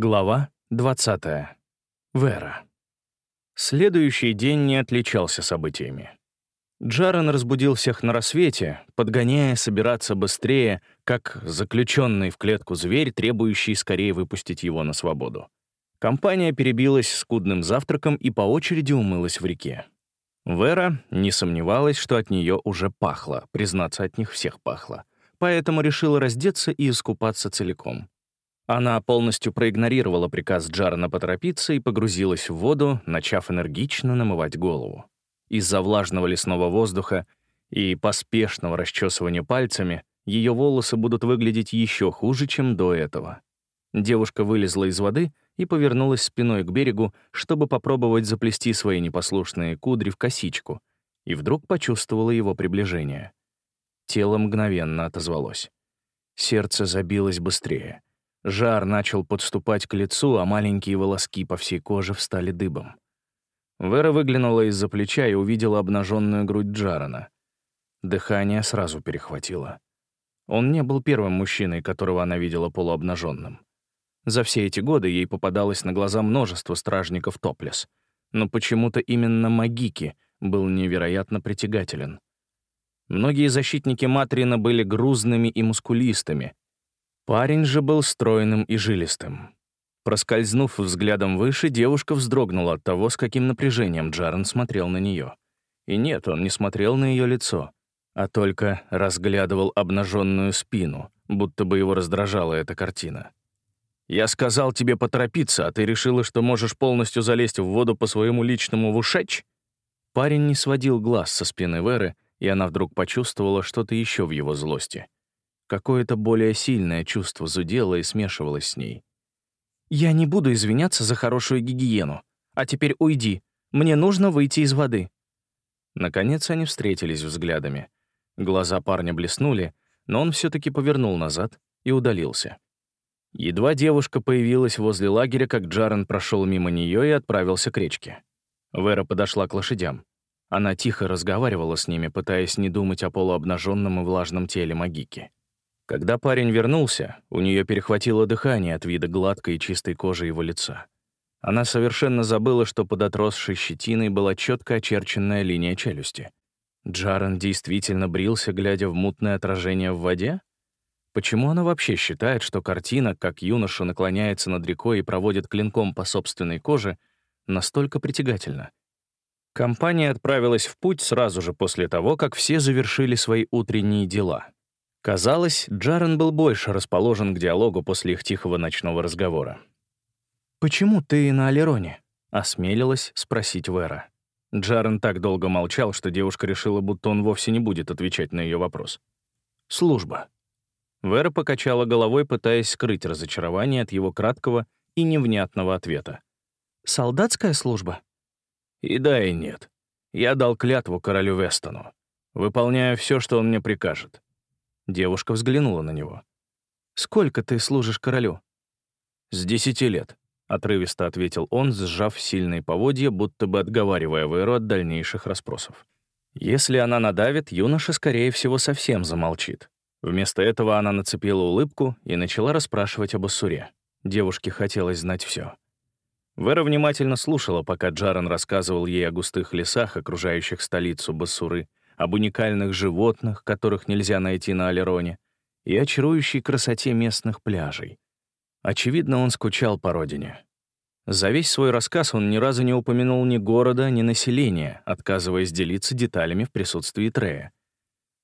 Глава 20. Вера. Следующий день не отличался событиями. Джарен разбудил всех на рассвете, подгоняя собираться быстрее, как заключенный в клетку зверь, требующий скорее выпустить его на свободу. Компания перебилась скудным завтраком и по очереди умылась в реке. Вера не сомневалась, что от нее уже пахло, признаться, от них всех пахло, поэтому решила раздеться и искупаться целиком. Она полностью проигнорировала приказ Джарена поторопиться и погрузилась в воду, начав энергично намывать голову. Из-за влажного лесного воздуха и поспешного расчесывания пальцами ее волосы будут выглядеть еще хуже, чем до этого. Девушка вылезла из воды и повернулась спиной к берегу, чтобы попробовать заплести свои непослушные кудри в косичку, и вдруг почувствовала его приближение. Тело мгновенно отозвалось. Сердце забилось быстрее — Жар начал подступать к лицу, а маленькие волоски по всей коже встали дыбом. Вера выглянула из-за плеча и увидела обнаженную грудь Джарана. Дыхание сразу перехватило. Он не был первым мужчиной, которого она видела полуобнаженным. За все эти годы ей попадалось на глаза множество стражников топлес, но почему-то именно Магики был невероятно притягателен. Многие защитники Матрина были грузными и мускулистыми, Парень же был стройным и жилистым. Проскользнув взглядом выше, девушка вздрогнула от того, с каким напряжением Джарен смотрел на нее. И нет, он не смотрел на ее лицо, а только разглядывал обнаженную спину, будто бы его раздражала эта картина. «Я сказал тебе поторопиться, а ты решила, что можешь полностью залезть в воду по своему личному вушеч?» Парень не сводил глаз со спины Веры, и она вдруг почувствовала что-то еще в его злости — Какое-то более сильное чувство зудело и смешивалось с ней. «Я не буду извиняться за хорошую гигиену. А теперь уйди. Мне нужно выйти из воды». Наконец они встретились взглядами. Глаза парня блеснули, но он все-таки повернул назад и удалился. Едва девушка появилась возле лагеря, как Джарен прошел мимо нее и отправился к речке. Вера подошла к лошадям. Она тихо разговаривала с ними, пытаясь не думать о полуобнаженном и влажном теле Магики. Когда парень вернулся, у нее перехватило дыхание от вида гладкой и чистой кожи его лица. Она совершенно забыла, что под отросшей щетиной была четко очерченная линия челюсти. Джарен действительно брился, глядя в мутное отражение в воде? Почему она вообще считает, что картина, как юноша наклоняется над рекой и проводит клинком по собственной коже, настолько притягательна? Компания отправилась в путь сразу же после того, как все завершили свои утренние дела. Казалось, Джарен был больше расположен к диалогу после их тихого ночного разговора. «Почему ты на Алероне?» — осмелилась спросить Вера. Джарен так долго молчал, что девушка решила, будто он вовсе не будет отвечать на ее вопрос. «Служба». Вера покачала головой, пытаясь скрыть разочарование от его краткого и невнятного ответа. «Солдатская служба?» «И да, и нет. Я дал клятву королю Вестону. Выполняю все, что он мне прикажет. Девушка взглянула на него. «Сколько ты служишь королю?» «С десяти лет», — отрывисто ответил он, сжав сильные поводья, будто бы отговаривая Веру от дальнейших расспросов. Если она надавит, юноша, скорее всего, совсем замолчит. Вместо этого она нацепила улыбку и начала расспрашивать об Ассуре. Девушке хотелось знать все. Вера внимательно слушала, пока Джаран рассказывал ей о густых лесах, окружающих столицу Басуры, об уникальных животных, которых нельзя найти на Алероне, и о чарующей красоте местных пляжей. Очевидно, он скучал по родине. За весь свой рассказ он ни разу не упомянул ни города, ни населения, отказываясь делиться деталями в присутствии Трея.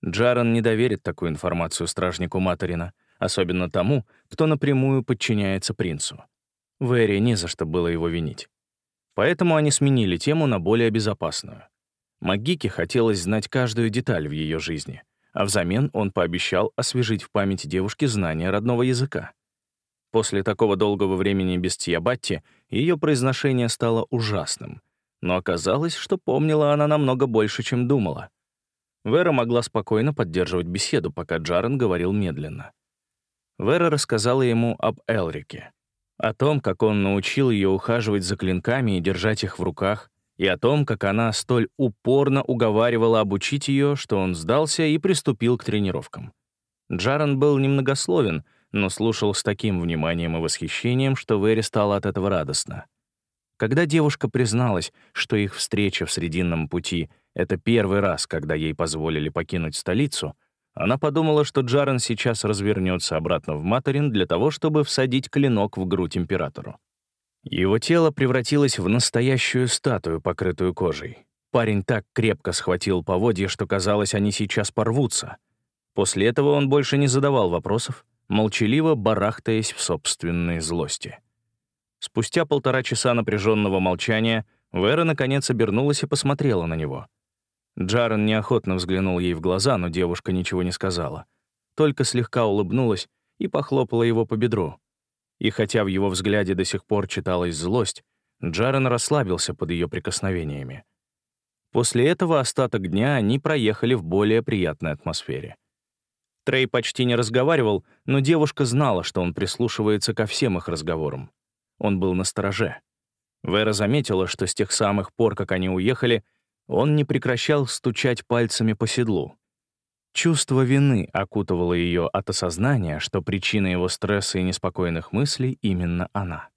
Джаран не доверит такую информацию стражнику Материна, особенно тому, кто напрямую подчиняется принцу. Вэри не за что было его винить. Поэтому они сменили тему на более безопасную. Магике хотелось знать каждую деталь в ее жизни, а взамен он пообещал освежить в памяти девушки знания родного языка. После такого долгого времени без Тиабатти ее произношение стало ужасным, но оказалось, что помнила она намного больше, чем думала. Вера могла спокойно поддерживать беседу, пока Джарен говорил медленно. Вера рассказала ему об Элрике, о том, как он научил ее ухаживать за клинками и держать их в руках, и о том, как она столь упорно уговаривала обучить ее, что он сдался и приступил к тренировкам. Джаран был немногословен, но слушал с таким вниманием и восхищением, что Вэри стало от этого радостно. Когда девушка призналась, что их встреча в Срединном пути — это первый раз, когда ей позволили покинуть столицу, она подумала, что Джарен сейчас развернется обратно в Материн для того, чтобы всадить клинок в грудь императору. Его тело превратилось в настоящую статую, покрытую кожей. Парень так крепко схватил поводья, что казалось, они сейчас порвутся. После этого он больше не задавал вопросов, молчаливо барахтаясь в собственной злости. Спустя полтора часа напряженного молчания Вера наконец обернулась и посмотрела на него. Джарен неохотно взглянул ей в глаза, но девушка ничего не сказала. Только слегка улыбнулась и похлопала его по бедру. И хотя в его взгляде до сих пор читалась злость, Джарен расслабился под ее прикосновениями. После этого остаток дня они проехали в более приятной атмосфере. Трей почти не разговаривал, но девушка знала, что он прислушивается ко всем их разговорам. Он был на стороже. Вера заметила, что с тех самых пор, как они уехали, он не прекращал стучать пальцами по седлу. Чувство вины окутывало ее от осознания, что причина его стресса и неспокойных мыслей именно она.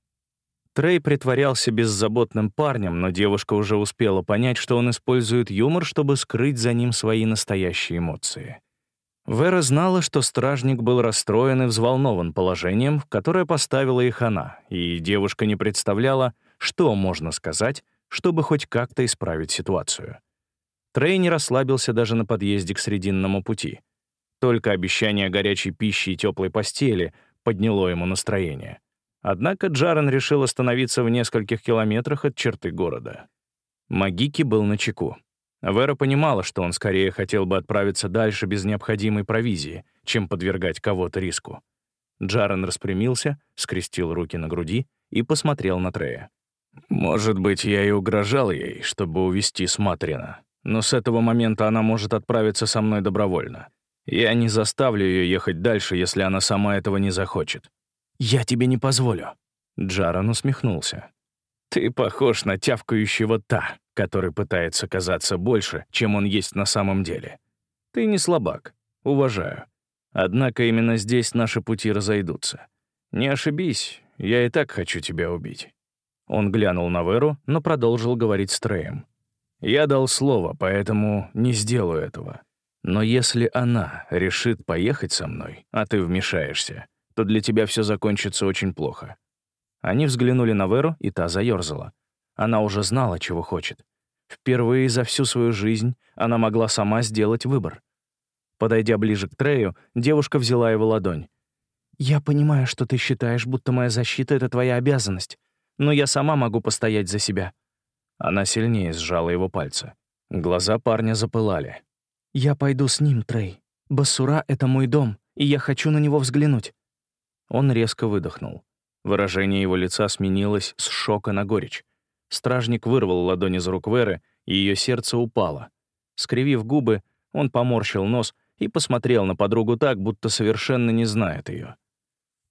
Трей притворялся беззаботным парнем, но девушка уже успела понять, что он использует юмор, чтобы скрыть за ним свои настоящие эмоции. Вера знала, что стражник был расстроен и взволнован положением, в которое поставила их она, и девушка не представляла, что можно сказать, чтобы хоть как-то исправить ситуацию. Трей не расслабился даже на подъезде к Срединному пути. Только обещание горячей пищи и теплой постели подняло ему настроение. Однако Джарен решил остановиться в нескольких километрах от черты города. Магики был на чеку. Вера понимала, что он скорее хотел бы отправиться дальше без необходимой провизии, чем подвергать кого-то риску. Джарен распрямился, скрестил руки на груди и посмотрел на Трея. «Может быть, я и угрожал ей, чтобы увести с Матрина, но с этого момента она может отправиться со мной добровольно. Я не заставлю ее ехать дальше, если она сама этого не захочет». «Я тебе не позволю». Джаран усмехнулся. «Ты похож на тявкающего та, который пытается казаться больше, чем он есть на самом деле. Ты не слабак, уважаю. Однако именно здесь наши пути разойдутся. Не ошибись, я и так хочу тебя убить». Он глянул на Веру, но продолжил говорить с Треем. «Я дал слово, поэтому не сделаю этого. Но если она решит поехать со мной, а ты вмешаешься, то для тебя все закончится очень плохо. Они взглянули на Веру, и та заерзала. Она уже знала, чего хочет. Впервые за всю свою жизнь она могла сама сделать выбор. Подойдя ближе к Трею, девушка взяла его ладонь. «Я понимаю, что ты считаешь, будто моя защита — это твоя обязанность, но я сама могу постоять за себя». Она сильнее сжала его пальцы. Глаза парня запылали. «Я пойду с ним, Трей. Басура — это мой дом, и я хочу на него взглянуть». Он резко выдохнул. Выражение его лица сменилось с шока на горечь. Стражник вырвал ладонь из рук Веры, и ее сердце упало. Скривив губы, он поморщил нос и посмотрел на подругу так, будто совершенно не знает ее.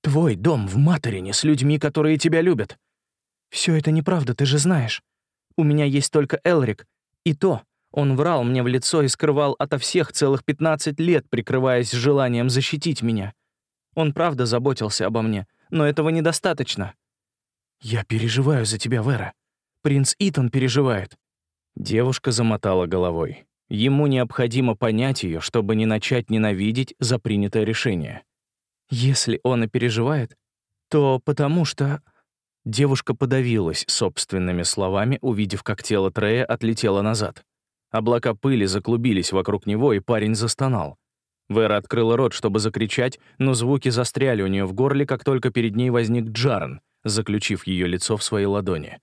«Твой дом в Материне с людьми, которые тебя любят. Все это неправда, ты же знаешь. У меня есть только Элрик, и то он врал мне в лицо и скрывал ото всех целых 15 лет, прикрываясь желанием защитить меня. Он правда заботился обо мне, но этого недостаточно. Я переживаю за тебя, Вера. Принц Итан переживает. Девушка замотала головой. Ему необходимо понять ее, чтобы не начать ненавидеть за принятое решение. Если он и переживает, то потому что... Девушка подавилась собственными словами, увидев, как тело Трея отлетело назад. Облака пыли заклубились вокруг него, и парень застонал. Вера открыла рот, чтобы закричать, но звуки застряли у нее в горле, как только перед ней возник Джарен, заключив ее лицо в своей ладони.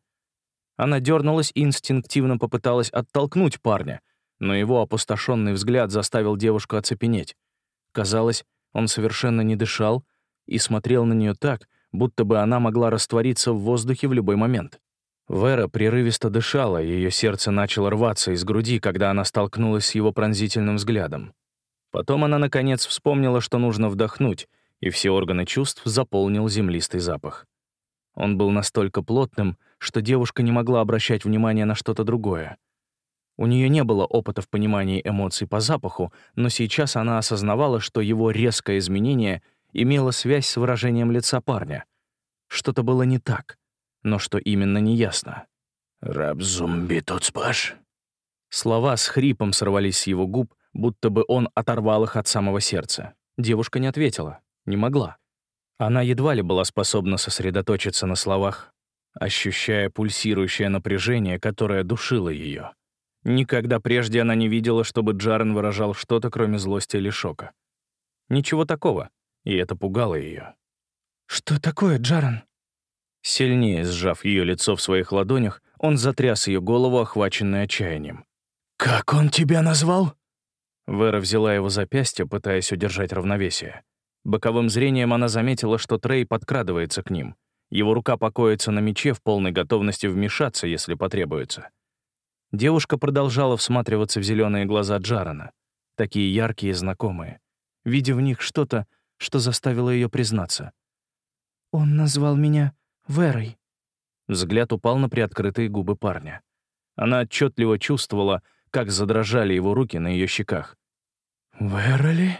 Она дернулась и инстинктивно попыталась оттолкнуть парня, но его опустошенный взгляд заставил девушку оцепенеть. Казалось, он совершенно не дышал и смотрел на нее так, будто бы она могла раствориться в воздухе в любой момент. Вера прерывисто дышала, и ее сердце начало рваться из груди, когда она столкнулась с его пронзительным взглядом. Потом она, наконец, вспомнила, что нужно вдохнуть, и все органы чувств заполнил землистый запах. Он был настолько плотным, что девушка не могла обращать внимание на что-то другое. У нее не было опыта в понимании эмоций по запаху, но сейчас она осознавала, что его резкое изменение имела связь с выражением лица парня. Что-то было не так, но что именно неясно. «Раб-зумби тут спаш?» Слова с хрипом сорвались с его губ, будто бы он оторвал их от самого сердца. Девушка не ответила, не могла. Она едва ли была способна сосредоточиться на словах, ощущая пульсирующее напряжение, которое душило ее. Никогда прежде она не видела, чтобы Джарен выражал что-то, кроме злости или шока. Ничего такого, и это пугало ее. «Что такое, Джарен?» Сильнее сжав ее лицо в своих ладонях, он затряс ее голову, охваченной отчаянием. «Как он тебя назвал?» Вера взяла его запястье, пытаясь удержать равновесие. Боковым зрением она заметила, что Трей подкрадывается к ним. Его рука покоится на мече в полной готовности вмешаться, если потребуется. Девушка продолжала всматриваться в зеленые глаза Джарана, такие яркие и знакомые, видя в них что-то, что заставило ее признаться. «Он назвал меня Верой». Взгляд упал на приоткрытые губы парня. Она отчетливо чувствовала, как задрожали его руки на ее щеках. «Вероли?»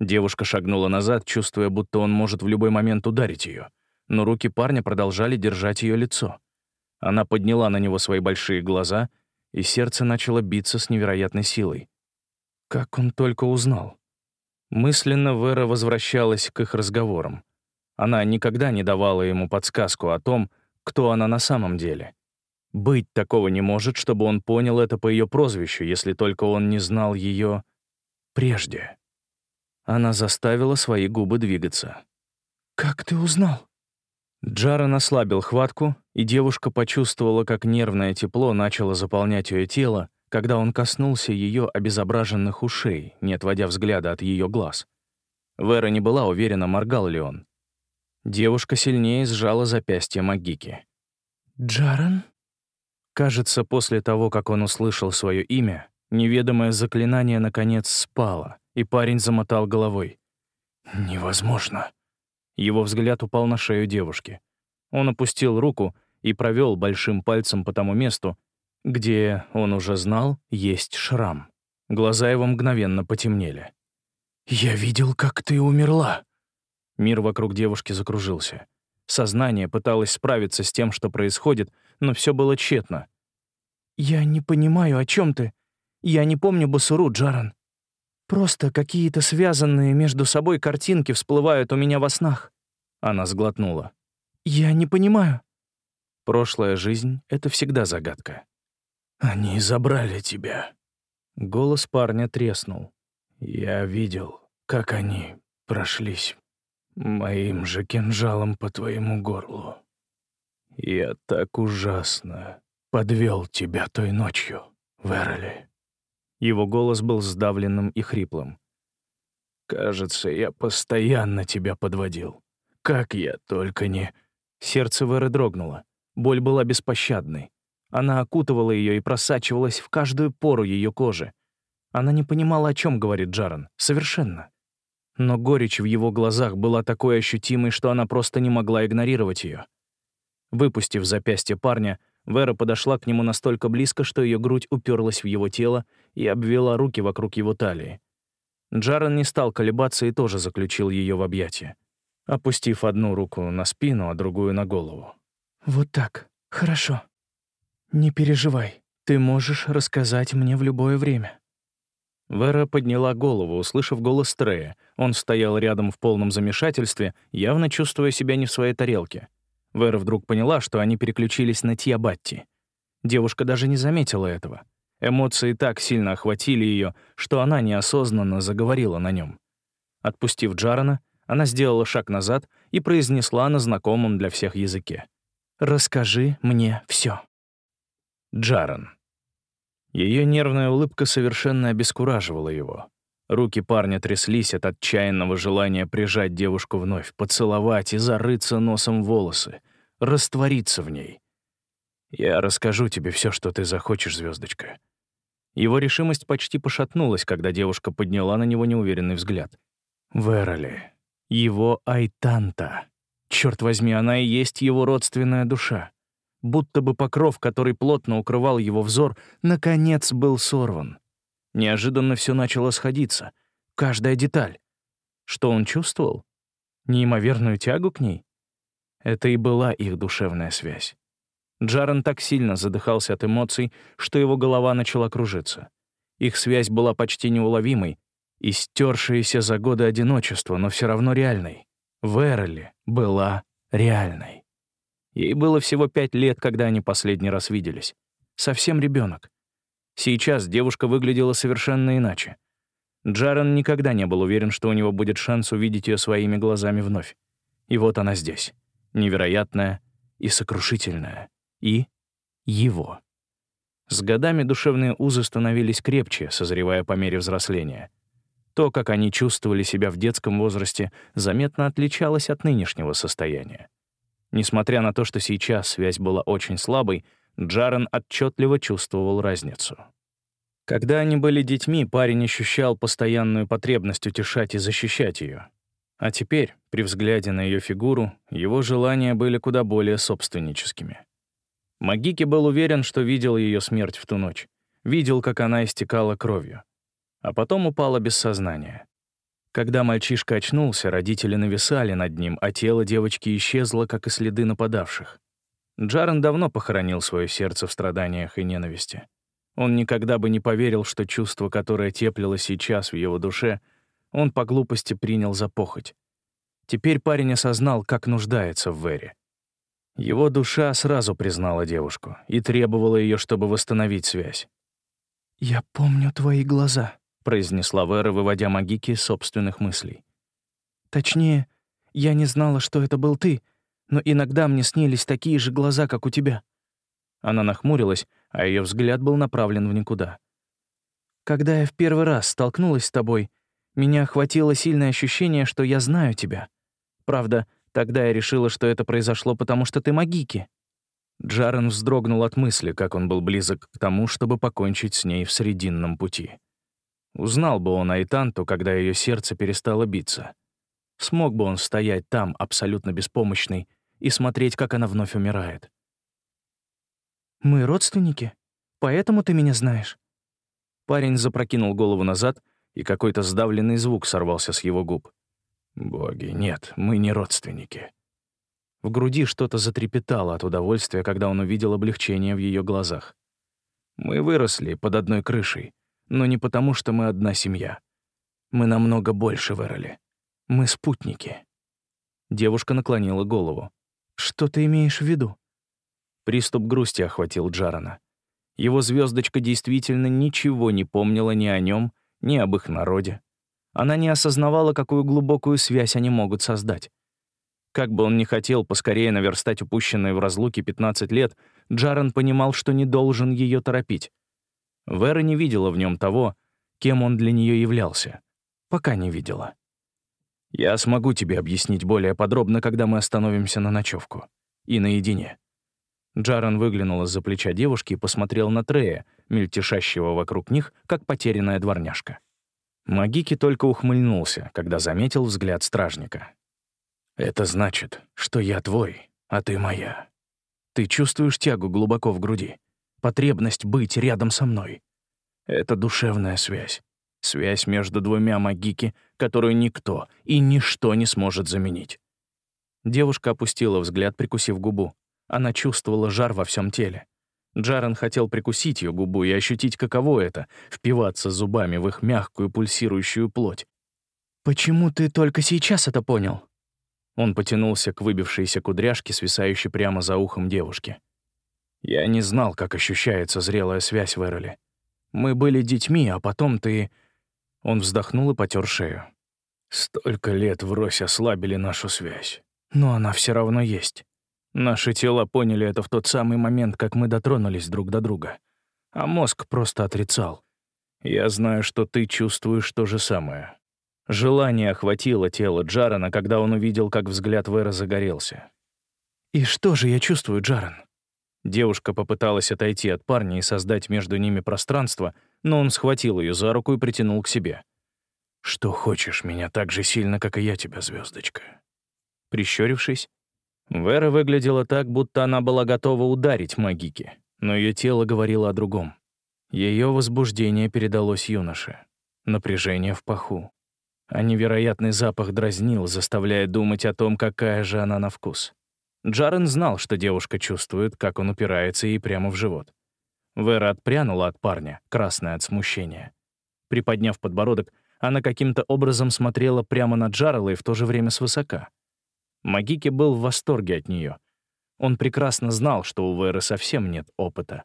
Девушка шагнула назад, чувствуя, будто он может в любой момент ударить ее, но руки парня продолжали держать ее лицо. Она подняла на него свои большие глаза, и сердце начало биться с невероятной силой. Как он только узнал. Мысленно Вера возвращалась к их разговорам. Она никогда не давала ему подсказку о том, кто она на самом деле. Быть такого не может, чтобы он понял это по ее прозвищу, если только он не знал ее прежде. Она заставила свои губы двигаться. «Как ты узнал?» Джарен ослабил хватку, и девушка почувствовала, как нервное тепло начало заполнять ее тело, когда он коснулся ее обезображенных ушей, не отводя взгляда от ее глаз. Вера не была уверена, моргал ли он. Девушка сильнее сжала запястье Магики. «Джарен?» Кажется, после того, как он услышал свое имя, неведомое заклинание наконец спало, и парень замотал головой. «Невозможно». Его взгляд упал на шею девушки. Он опустил руку и провел большим пальцем по тому месту, где, он уже знал, есть шрам. Глаза его мгновенно потемнели. «Я видел, как ты умерла». Мир вокруг девушки закружился. Сознание пыталось справиться с тем, что происходит, но все было тщетно. «Я не понимаю, о чем ты. Я не помню Басуру, Джаран. Просто какие-то связанные между собой картинки всплывают у меня во снах». Она сглотнула. «Я не понимаю». Прошлая жизнь — это всегда загадка. «Они забрали тебя». Голос парня треснул. «Я видел, как они прошлись моим же кинжалом по твоему горлу. Я так ужасно подвел тебя той ночью, Верли. Его голос был сдавленным и хриплым. «Кажется, я постоянно тебя подводил. Как я только не...» Сердце Веры дрогнуло. Боль была беспощадной. Она окутывала ее и просачивалась в каждую пору ее кожи. Она не понимала, о чем говорит Джаран. Совершенно. Но горечь в его глазах была такой ощутимой, что она просто не могла игнорировать ее. Выпустив запястье парня, Вера подошла к нему настолько близко, что ее грудь уперлась в его тело и обвела руки вокруг его талии. Джарен не стал колебаться и тоже заключил ее в объятия, опустив одну руку на спину, а другую на голову. «Вот так. Хорошо. Не переживай. Ты можешь рассказать мне в любое время». Вера подняла голову, услышав голос Трея. Он стоял рядом в полном замешательстве, явно чувствуя себя не в своей тарелке. Вера вдруг поняла, что они переключились на Тиабатти. Девушка даже не заметила этого. Эмоции так сильно охватили ее, что она неосознанно заговорила на нем. Отпустив Джарана, она сделала шаг назад и произнесла на знакомом для всех языке. «Расскажи мне все. Джаран. Ее нервная улыбка совершенно обескураживала его. Руки парня тряслись от отчаянного желания прижать девушку вновь, поцеловать и зарыться носом в волосы, раствориться в ней. «Я расскажу тебе все, что ты захочешь, звездочка. Его решимость почти пошатнулась, когда девушка подняла на него неуверенный взгляд. Вероли. Его Айтанта. Черт возьми, она и есть его родственная душа. Будто бы покров, который плотно укрывал его взор, наконец был сорван. Неожиданно все начало сходиться. Каждая деталь. Что он чувствовал? Неимоверную тягу к ней? Это и была их душевная связь. Джарен так сильно задыхался от эмоций, что его голова начала кружиться. Их связь была почти неуловимой и за годы одиночества, но все равно реальной. Верли была реальной. Ей было всего пять лет, когда они последний раз виделись. Совсем ребенок. Сейчас девушка выглядела совершенно иначе. Джарен никогда не был уверен, что у него будет шанс увидеть ее своими глазами вновь. И вот она здесь. Невероятная и сокрушительная. И его. С годами душевные узы становились крепче, созревая по мере взросления. То, как они чувствовали себя в детском возрасте, заметно отличалось от нынешнего состояния. Несмотря на то, что сейчас связь была очень слабой, Джарен отчетливо чувствовал разницу. Когда они были детьми, парень ощущал постоянную потребность утешать и защищать ее. А теперь, при взгляде на ее фигуру, его желания были куда более собственническими. Магики был уверен, что видел ее смерть в ту ночь. Видел, как она истекала кровью. А потом упала без сознания. Когда мальчишка очнулся, родители нависали над ним, а тело девочки исчезло, как и следы нападавших. Джарен давно похоронил свое сердце в страданиях и ненависти. Он никогда бы не поверил, что чувство, которое теплило сейчас в его душе, он по глупости принял за похоть. Теперь парень осознал, как нуждается в Вере. Его душа сразу признала девушку и требовала ее, чтобы восстановить связь. «Я помню твои глаза», — произнесла Вера, выводя магики собственных мыслей. «Точнее, я не знала, что это был ты, но иногда мне снились такие же глаза, как у тебя». Она нахмурилась, а ее взгляд был направлен в никуда. «Когда я в первый раз столкнулась с тобой, меня охватило сильное ощущение, что я знаю тебя. Правда, Тогда я решила, что это произошло потому, что ты магики». Джарен вздрогнул от мысли, как он был близок к тому, чтобы покончить с ней в срединном пути. Узнал бы он Айтанту, когда ее сердце перестало биться. Смог бы он стоять там, абсолютно беспомощный, и смотреть, как она вновь умирает. «Мы родственники? Поэтому ты меня знаешь?» Парень запрокинул голову назад, и какой-то сдавленный звук сорвался с его губ. Боги, нет, мы не родственники. В груди что-то затрепетало от удовольствия, когда он увидел облегчение в ее глазах. Мы выросли под одной крышей, но не потому, что мы одна семья. Мы намного больше выросли. Мы спутники. Девушка наклонила голову. «Что ты имеешь в виду?» Приступ грусти охватил Джарана. Его звездочка действительно ничего не помнила ни о нем, ни об их народе. Она не осознавала, какую глубокую связь они могут создать. Как бы он ни хотел поскорее наверстать упущенные в разлуке 15 лет, Джарен понимал, что не должен ее торопить. Вера не видела в нем того, кем он для нее являлся. Пока не видела. «Я смогу тебе объяснить более подробно, когда мы остановимся на ночевку. И наедине». Джарен выглянул из-за плеча девушки и посмотрел на Трея, мельтешащего вокруг них, как потерянная дворняжка. Магики только ухмыльнулся, когда заметил взгляд стражника. «Это значит, что я твой, а ты моя. Ты чувствуешь тягу глубоко в груди, потребность быть рядом со мной. Это душевная связь, связь между двумя магики, которую никто и ничто не сможет заменить». Девушка опустила взгляд, прикусив губу. Она чувствовала жар во всем теле. Джарен хотел прикусить ее губу и ощутить, каково это — впиваться зубами в их мягкую пульсирующую плоть. «Почему ты только сейчас это понял?» Он потянулся к выбившейся кудряшке, свисающей прямо за ухом девушки. «Я не знал, как ощущается зрелая связь в Эроле. Мы были детьми, а потом ты...» Он вздохнул и потер шею. «Столько лет врозь ослабили нашу связь. Но она все равно есть. Наши тела поняли это в тот самый момент, как мы дотронулись друг до друга. А мозг просто отрицал. Я знаю, что ты чувствуешь то же самое. Желание охватило тело Джарана, когда он увидел, как взгляд Вера загорелся. «И что же я чувствую, Джаран?» Девушка попыталась отойти от парня и создать между ними пространство, но он схватил ее за руку и притянул к себе. «Что хочешь меня так же сильно, как и я тебя, звездочка?» Прищурившись, Вера выглядела так, будто она была готова ударить Магики, но ее тело говорило о другом. Ее возбуждение передалось юноше. Напряжение в паху. а невероятный запах дразнил, заставляя думать о том, какая же она на вкус. Джарен знал, что девушка чувствует, как он упирается ей прямо в живот. Вера отпрянула от парня, красная от смущения. Приподняв подбородок, она каким-то образом смотрела прямо на Джарела и в то же время свысока. Магики был в восторге от нее. Он прекрасно знал, что у Веры совсем нет опыта.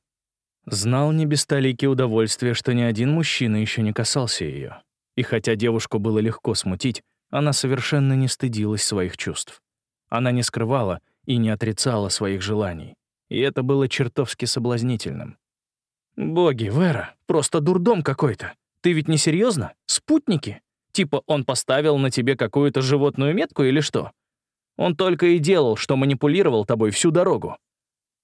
Знал не без толики удовольствия, что ни один мужчина еще не касался ее. И хотя девушку было легко смутить, она совершенно не стыдилась своих чувств. Она не скрывала и не отрицала своих желаний. И это было чертовски соблазнительным. «Боги, Вера, просто дурдом какой-то. Ты ведь не серьезно? Спутники? Типа он поставил на тебе какую-то животную метку или что? Он только и делал, что манипулировал тобой всю дорогу».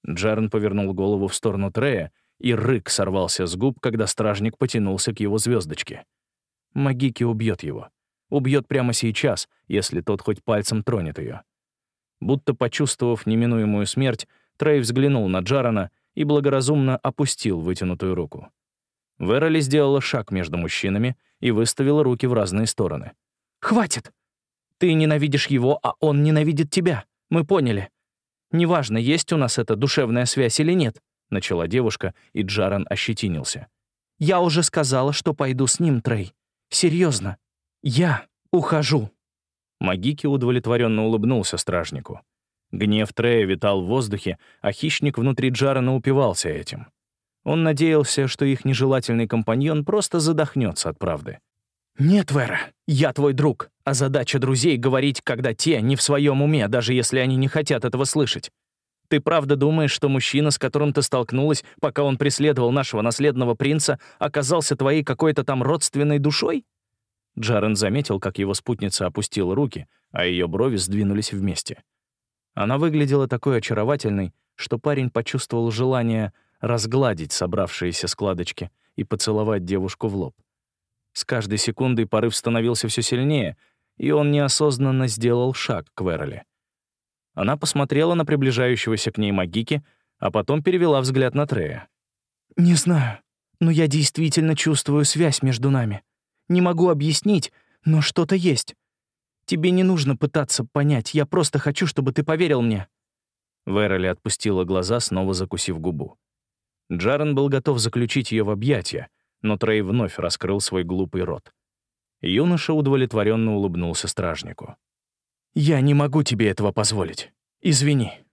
Джарн повернул голову в сторону Трея, и рык сорвался с губ, когда стражник потянулся к его звездочке. Магики убьет его. Убьет прямо сейчас, если тот хоть пальцем тронет ее. Будто почувствовав неминуемую смерть, Трей взглянул на Джарана и благоразумно опустил вытянутую руку. Вероли сделала шаг между мужчинами и выставила руки в разные стороны. «Хватит! Ты ненавидишь его, а он ненавидит тебя. Мы поняли. Неважно, есть у нас эта душевная связь или нет», — начала девушка, и Джаран ощетинился. «Я уже сказала, что пойду с ним, Трей. Серьезно. Я ухожу». Магики удовлетворенно улыбнулся стражнику. Гнев Трея витал в воздухе, а хищник внутри Джарана упивался этим. Он надеялся, что их нежелательный компаньон просто задохнется от правды. «Нет, Вера, я твой друг, а задача друзей — говорить, когда те не в своем уме, даже если они не хотят этого слышать. Ты правда думаешь, что мужчина, с которым ты столкнулась, пока он преследовал нашего наследного принца, оказался твоей какой-то там родственной душой?» Джарен заметил, как его спутница опустила руки, а ее брови сдвинулись вместе. Она выглядела такой очаровательной, что парень почувствовал желание разгладить собравшиеся складочки и поцеловать девушку в лоб. С каждой секундой порыв становился все сильнее, и он неосознанно сделал шаг к Вероле. Она посмотрела на приближающегося к ней Магики, а потом перевела взгляд на Трея. «Не знаю, но я действительно чувствую связь между нами. Не могу объяснить, но что-то есть. Тебе не нужно пытаться понять, я просто хочу, чтобы ты поверил мне». Вероли отпустила глаза, снова закусив губу. Джарен был готов заключить ее в объятия, но Трей вновь раскрыл свой глупый рот. Юноша удовлетворенно улыбнулся стражнику. «Я не могу тебе этого позволить. Извини».